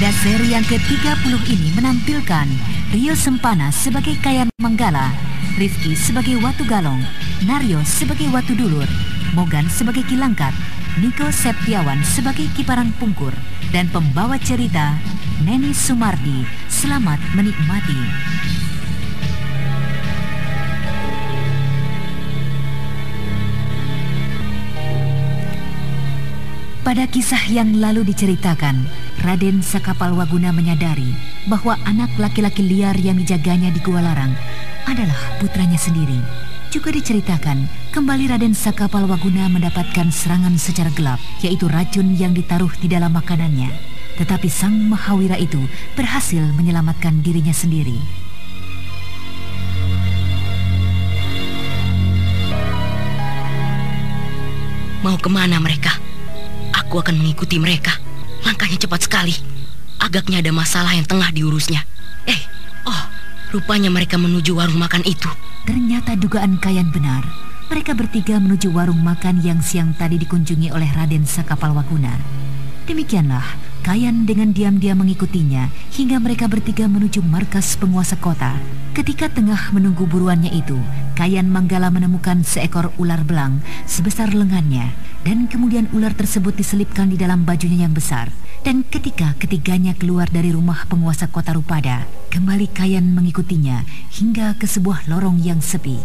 Pada seri yang ke-30 ini menampilkan Rio Sempana sebagai Kayan Manggala Rifki sebagai Watu Galong, Naryo sebagai Watu Dulur, Mogan sebagai Kilangkat, Niko Septiawan sebagai Kiparan Pungkur, dan pembawa cerita Neni Sumardi. Selamat menikmati. Pada kisah yang lalu diceritakan, Raden Sakapal Waguna menyadari bahwa anak laki-laki liar yang dijaganya di Gua Larang adalah putranya sendiri. Juga diceritakan, kembali Raden Sakapal Waguna mendapatkan serangan secara gelap, yaitu racun yang ditaruh di dalam makanannya. Tetapi sang Mahawira itu berhasil menyelamatkan dirinya sendiri. Mau ke mana mereka? Aku akan mengikuti mereka. Langkahnya cepat sekali. Agaknya ada masalah yang tengah diurusnya. Eh, oh, Rupanya mereka menuju warung makan itu. Ternyata dugaan Kayan benar. Mereka bertiga menuju warung makan yang siang tadi dikunjungi oleh Raden Sakapal Waguna. Demikianlah, Kayan dengan diam-diam mengikutinya hingga mereka bertiga menuju markas penguasa kota. Ketika tengah menunggu buruannya itu, Kayan Manggala menemukan seekor ular belang sebesar lengannya dan kemudian ular tersebut diselipkan di dalam bajunya yang besar. Dan ketika ketiganya keluar dari rumah penguasa kota Rupada, kembali Kayan mengikutinya hingga ke sebuah lorong yang sepi.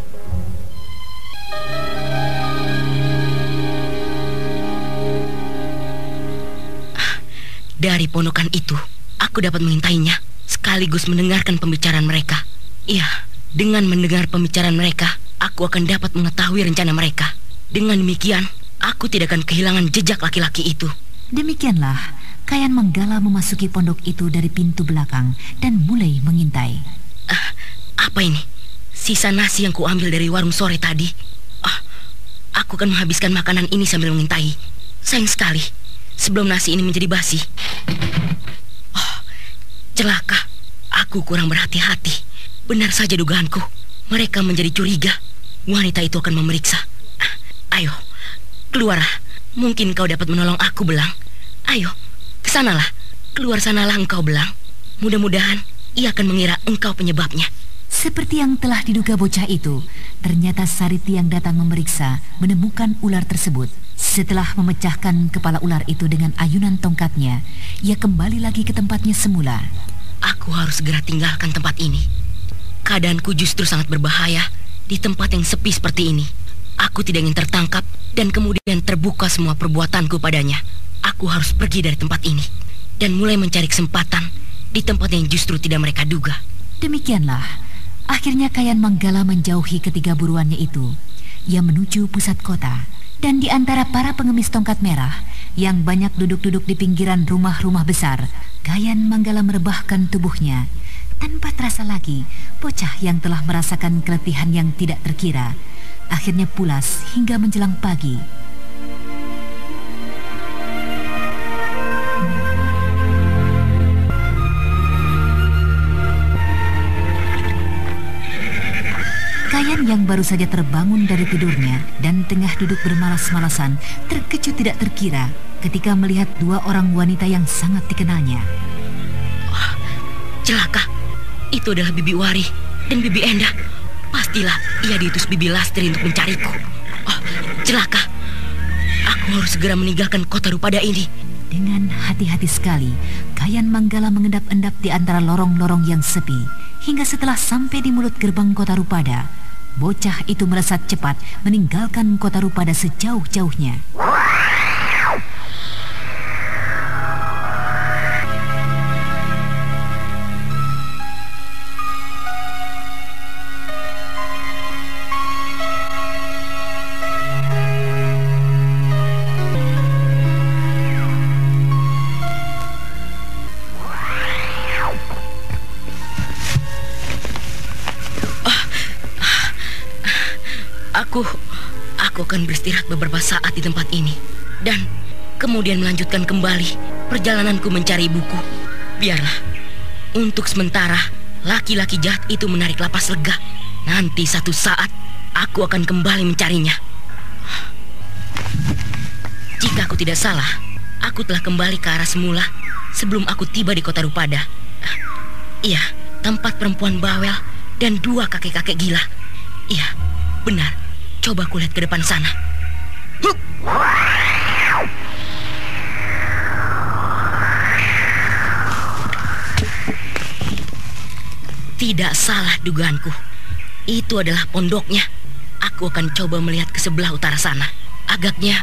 Dari ponokan itu, aku dapat mengintainya sekaligus mendengarkan pembicaraan mereka. Iya, dengan mendengar pembicaraan mereka, aku akan dapat mengetahui rencana mereka. Dengan demikian, aku tidak akan kehilangan jejak laki-laki itu. Demikianlah, Kayan Manggala memasuki pondok itu dari pintu belakang dan mulai mengintai. Uh, apa ini? Sisa nasi yang kuambil dari warung sore tadi. Uh, aku akan menghabiskan makanan ini sambil mengintai. Sayang sekali, sebelum nasi ini menjadi basi. Oh, celaka. Aku kurang berhati-hati. Benar saja dugaanku. Mereka menjadi curiga. Wanita itu akan memeriksa. Uh, ayo, keluarlah. Mungkin kau dapat menolong aku, Belang. Ayo, Ke sanalah, keluar sanalah engkau belang. Mudah-mudahan ia akan mengira engkau penyebabnya. Seperti yang telah diduga bocah itu, ternyata Sariti yang datang memeriksa menemukan ular tersebut. Setelah memecahkan kepala ular itu dengan ayunan tongkatnya, ia kembali lagi ke tempatnya semula. Aku harus segera tinggalkan tempat ini. Keadaanku justru sangat berbahaya di tempat yang sepi seperti ini. Aku tidak ingin tertangkap dan kemudian terbuka semua perbuatanku padanya. Aku harus pergi dari tempat ini dan mulai mencari kesempatan di tempat yang justru tidak mereka duga. Demikianlah, akhirnya Kayan Manggala menjauhi ketiga buruannya itu. Ia menuju pusat kota dan di antara para pengemis tongkat merah yang banyak duduk-duduk di pinggiran rumah-rumah besar, Kayan Manggala merebahkan tubuhnya. Tanpa terasa lagi, bocah yang telah merasakan keletihan yang tidak terkira, akhirnya pulas hingga menjelang pagi. Kayan yang baru saja terbangun dari tidurnya dan tengah duduk bermalas-malasan terkejut tidak terkira ketika melihat dua orang wanita yang sangat dikenalnya. Oh, celaka, itu adalah Bibi Wari dan Bibi Enda. Pastilah ia diutus Bibi Lastri untuk mencariku. Oh, celaka. Aku harus segera meninggalkan kota Rupada ini. Dengan hati-hati sekali, Kayan Manggala mengendap-endap di antara lorong-lorong yang sepi, hingga setelah sampai di mulut gerbang kota Rupada, bocah itu melesat cepat meninggalkan kota Rupada sejauh-jauhnya. Akan beristirahat beberapa saat di tempat ini dan kemudian melanjutkan kembali perjalananku mencari buku. Biarlah untuk sementara laki-laki jahat itu menarik lapas lega. Nanti satu saat aku akan kembali mencarinya. Jika aku tidak salah, aku telah kembali ke arah semula sebelum aku tiba di kota Rupada. Iya, tempat perempuan bawel dan dua kakek-kakek gila. Iya, benar. Coba kulihat ke depan sana. Tidak salah dugaanku. Itu adalah pondoknya. Aku akan coba melihat ke sebelah utara sana. Agaknya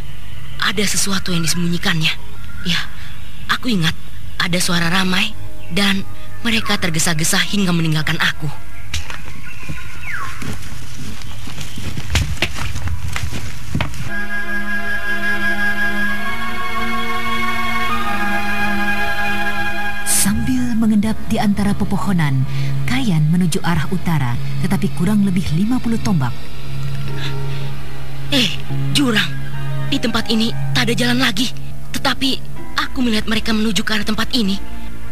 ada sesuatu yang disembunyikannya. Ya, aku ingat ada suara ramai dan mereka tergesa-gesa hingga meninggalkan aku. Antara pepohonan, Kayan menuju arah utara, tetapi kurang lebih 50 tombak. Eh, jurang. Di tempat ini tak ada jalan lagi. Tetapi aku melihat mereka menuju ke arah tempat ini.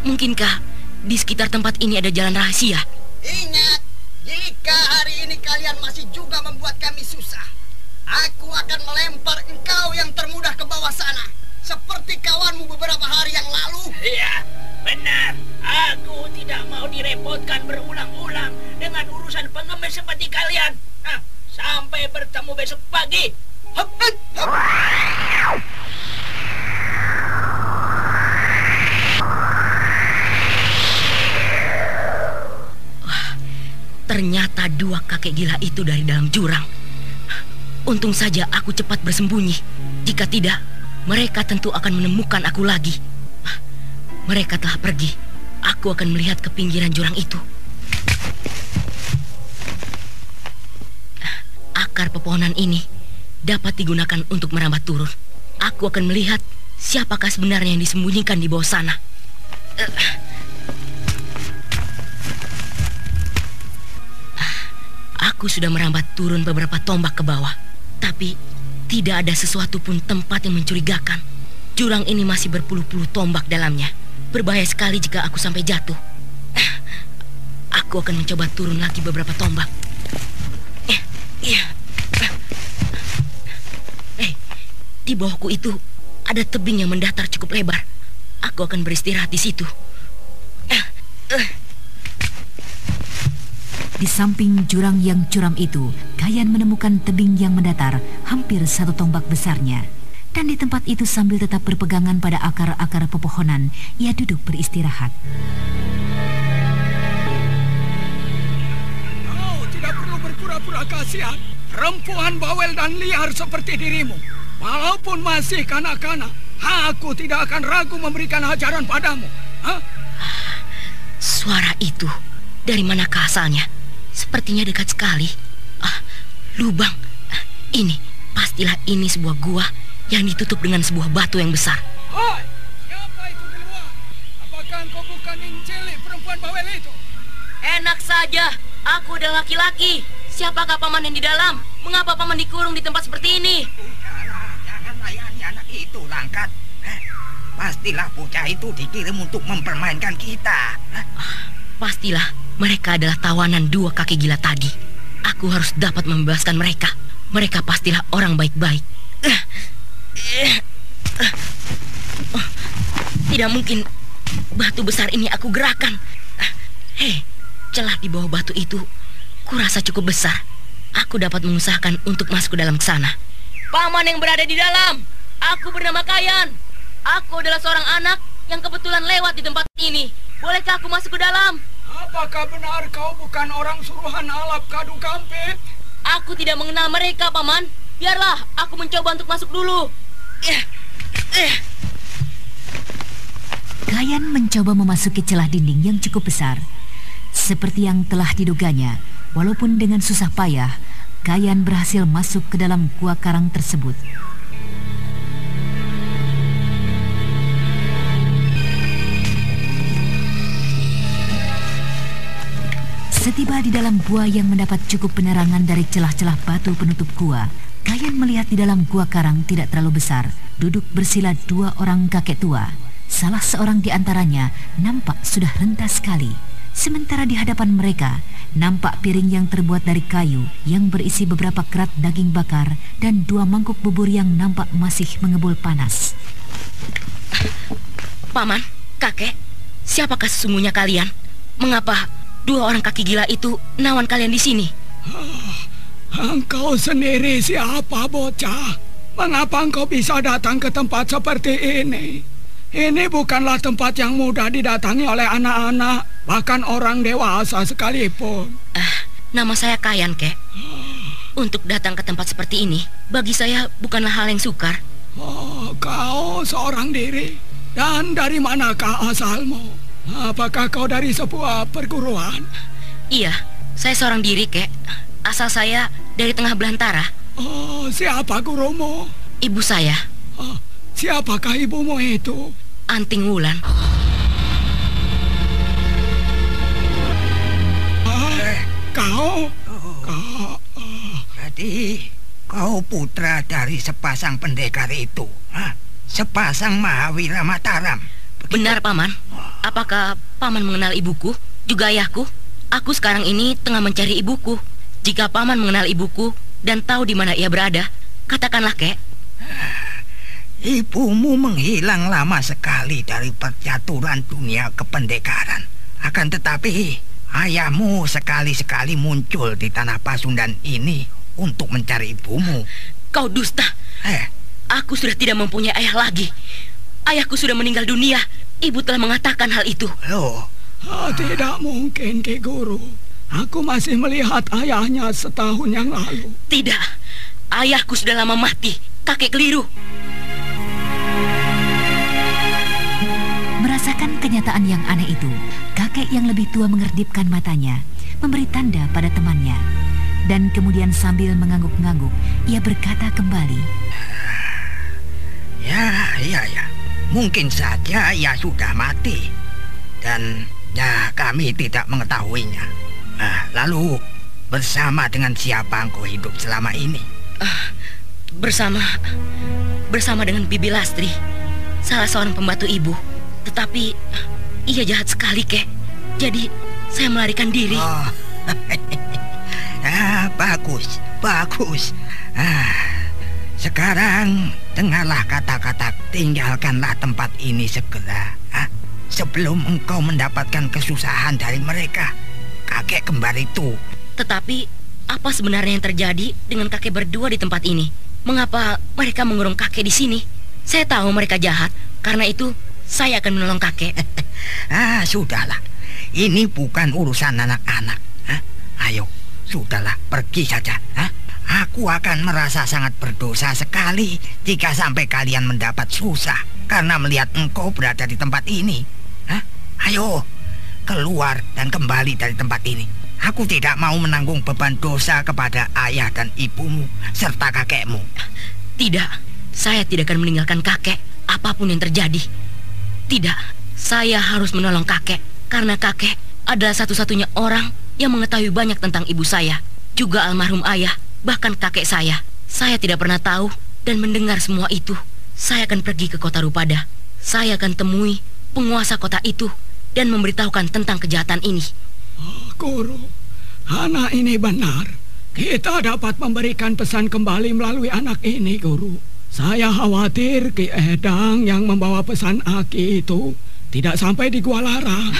Mungkinkah di sekitar tempat ini ada jalan rahasia? Ingat, jika hari ini kalian masih juga membuat kami susah, aku akan melempar engkau yang termudah ke bawah sana. Seperti kawanmu beberapa hari yang lalu. Iya, benar. Aku tidak mau direpotkan berulang-ulang dengan urusan pengemis seperti kalian. Nah, sampai bertemu besok pagi. Ternyata dua kakek gila itu dari dalam jurang. Untung saja aku cepat bersembunyi. Jika tidak, mereka tentu akan menemukan aku lagi. Mereka telah pergi. Aku akan melihat ke pinggiran jurang itu. Akar pepohonan ini dapat digunakan untuk merambat turun. Aku akan melihat siapakah sebenarnya yang disembunyikan di bawah sana. Aku sudah merambat turun beberapa tombak ke bawah, tapi tidak ada sesuatu pun tempat yang mencurigakan. Jurang ini masih berpuluh-puluh tombak dalamnya. Berbahaya sekali jika aku sampai jatuh. Aku akan mencoba turun lagi beberapa tombak. Eh, di bawahku itu ada tebing yang mendatar cukup lebar. Aku akan beristirahat di situ. Di samping jurang yang curam itu, Kayan menemukan tebing yang mendatar hampir satu tombak besarnya. Dan di tempat itu sambil tetap berpegangan pada akar-akar pepohonan, ia duduk beristirahat. Kau tidak perlu berpura-pura kasihan. Perempuan bawel dan liar seperti dirimu. Walaupun masih kanak-kanak, aku tidak akan ragu memberikan ajaran padamu. Hah? Suara itu dari mana asalnya? Sepertinya dekat sekali. Ah, lubang. Ini, pastilah ini sebuah gua yang ditutup dengan sebuah batu yang besar. Hai, siapa itu di luar? Apakah engkau bukan Incelik perempuan bawel itu? Enak saja, aku adalah laki-laki. Siapakah paman yang di dalam? Mengapa paman dikurung di tempat seperti ini? Udahlah, jangan layani anak itu, Langkat. Eh, pastilah bocah itu dikirim untuk mempermainkan kita. Eh? Pastilah mereka adalah tawanan dua kaki gila tadi. Aku harus dapat membebaskan mereka. Mereka pastilah orang baik-baik. Tidak mungkin batu besar ini aku gerakan. Hei, celah di bawah batu itu kurasa cukup besar. Aku dapat mengusahakan untuk masuk ke dalam sana. Paman yang berada di dalam, aku bernama Kayan. Aku adalah seorang anak yang kebetulan lewat di tempat ini. Bolehkah aku masuk ke dalam? Apakah benar kau bukan orang suruhan Alap Kadu Kampit? Aku tidak mengenal mereka, Paman. Biarlah aku mencoba untuk masuk dulu. Kayan mencoba memasuki celah dinding yang cukup besar. Seperti yang telah diduganya, walaupun dengan susah payah, Kayan berhasil masuk ke dalam gua karang tersebut. Setiba di dalam gua yang mendapat cukup penerangan dari celah-celah batu penutup gua, Kayan melihat di dalam gua karang tidak terlalu besar, duduk bersila dua orang kakek tua. Salah seorang di antaranya nampak sudah renta sekali. Sementara di hadapan mereka, nampak piring yang terbuat dari kayu yang berisi beberapa kerat daging bakar dan dua mangkuk bubur yang nampak masih mengebul panas. Paman, kakek, siapakah sesungguhnya kalian? Mengapa Dua orang kaki gila itu nawan kalian di sini. Engkau sendiri siapa bocah? Mengapa engkau bisa datang ke tempat seperti ini? Ini bukanlah tempat yang mudah didatangi oleh anak-anak, bahkan orang dewasa sekalipun. Uh, nama saya Kayan, Kek. Untuk datang ke tempat seperti ini, bagi saya bukanlah hal yang sukar. Oh, kau seorang diri. Dan dari manakah asalmu? Apakah kau dari sebuah perguruan? Iya, saya seorang diri, kek. Asal saya dari tengah belantara. Oh, siapa gurumu? Ibu saya. Oh, siapakah ibumu itu? Anting Wulan. Ah, kau? Kau? Oh. Jadi, kau putra dari sepasang pendekar itu? Hah? Sepasang Mahawira Mataram? Benar, Paman. Apakah Paman mengenal ibuku, juga ayahku? Aku sekarang ini tengah mencari ibuku. Jika Paman mengenal ibuku dan tahu di mana ia berada, katakanlah, Kek. Ibumu menghilang lama sekali dari percaturan dunia kependekaran. Akan tetapi, ayahmu sekali-sekali muncul di tanah Pasundan ini untuk mencari ibumu. Kau dusta. Eh, aku sudah tidak mempunyai ayah lagi. Ayahku sudah meninggal dunia. Ibu telah mengatakan hal itu. Loh, ah, tidak mungkin, Ki Guru. Aku masih melihat ayahnya setahun yang lalu. Tidak, ayahku sudah lama mati. Kakek keliru. Merasakan kenyataan yang aneh itu, kakek yang lebih tua mengerdipkan matanya, memberi tanda pada temannya. Dan kemudian sambil mengangguk-ngangguk, ia berkata kembali. Ya, ya, ya. Mungkin saja ia sudah mati. Dan ya kami tidak mengetahuinya. Nah, lalu bersama dengan siapa engkau hidup selama ini? Uh, bersama bersama dengan Bibi Lastri, salah seorang pembantu ibu. Tetapi ia jahat sekali, Kek. Jadi saya melarikan diri. Oh. ah, bagus, bagus. Ah, sekarang dengarlah kata-kata tinggalkanlah tempat ini segera. Ha? Sebelum engkau mendapatkan kesusahan dari mereka. Kakek kembar itu. Tetapi apa sebenarnya yang terjadi dengan kakek berdua di tempat ini? Mengapa mereka mengurung kakek di sini? Saya tahu mereka jahat. Karena itu saya akan menolong kakek. ah, sudahlah. Ini bukan urusan anak-anak. Ayo, sudahlah, pergi saja. Hah? Aku akan merasa sangat berdosa sekali jika sampai kalian mendapat susah karena melihat engkau berada di tempat ini. Hah? Ayo, keluar dan kembali dari tempat ini. Aku tidak mau menanggung beban dosa kepada ayah dan ibumu serta kakekmu. Tidak, saya tidak akan meninggalkan kakek apa pun yang terjadi. Tidak, saya harus menolong kakek karena kakek adalah satu-satunya orang yang mengetahui banyak tentang ibu saya, juga almarhum ayah bahkan kakek saya. Saya tidak pernah tahu dan mendengar semua itu. Saya akan pergi ke kota Rupada. Saya akan temui penguasa kota itu dan memberitahukan tentang kejahatan ini. Oh, Guru, anak ini benar. Kita dapat memberikan pesan kembali melalui anak ini, Guru. Saya khawatir Ki Edang yang membawa pesan Aki itu tidak sampai di Gua Larang.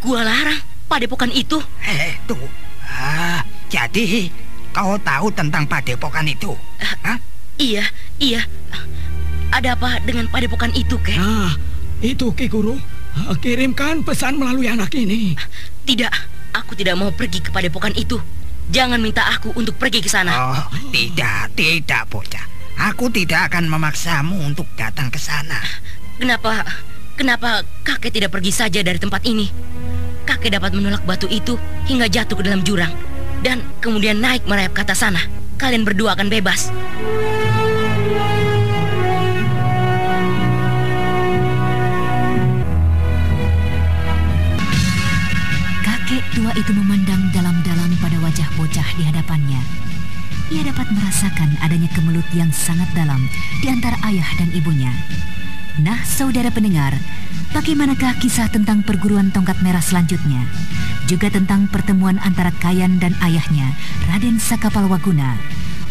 Gua Larang? Padepokan itu? Eh, tuh. Ah, jadi Kau tahu tentang padepokan itu? Uh, Hah? Iya, iya. ada apa dengan padepokan itu, Kek? Nah, itu Ki Guru. Kirimkan pesan melalui anak ini. Tidak, aku tidak mau pergi ke padepokan itu. Jangan minta aku untuk pergi ke sana. Oh, tidak, tidak, bocah. Aku tidak akan memaksamu untuk datang ke sana. Kenapa, kenapa kakek tidak pergi saja dari tempat ini? Kakek dapat menolak batu itu hingga jatuh ke dalam jurang. Dan kemudian naik merayap ke atas sana. Kalian berdua akan bebas. Di hadapannya. Ia dapat merasakan adanya kemelut yang sangat dalam di antara ayah dan ibunya. Nah, saudara pendengar, bagaimanakah kisah tentang perguruan tongkat merah selanjutnya? Juga tentang pertemuan antara Kayan dan ayahnya, Raden Sakapalwaguna.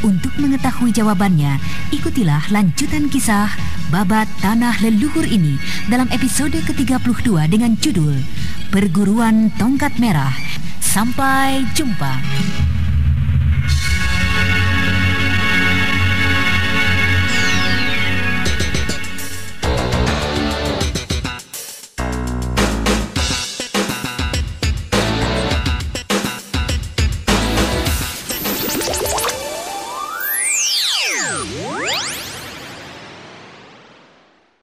Untuk mengetahui jawabannya, ikutilah lanjutan kisah Babat Tanah Leluhur ini dalam episode ke-32 dengan judul Perguruan Tongkat Merah. Sampai jumpa.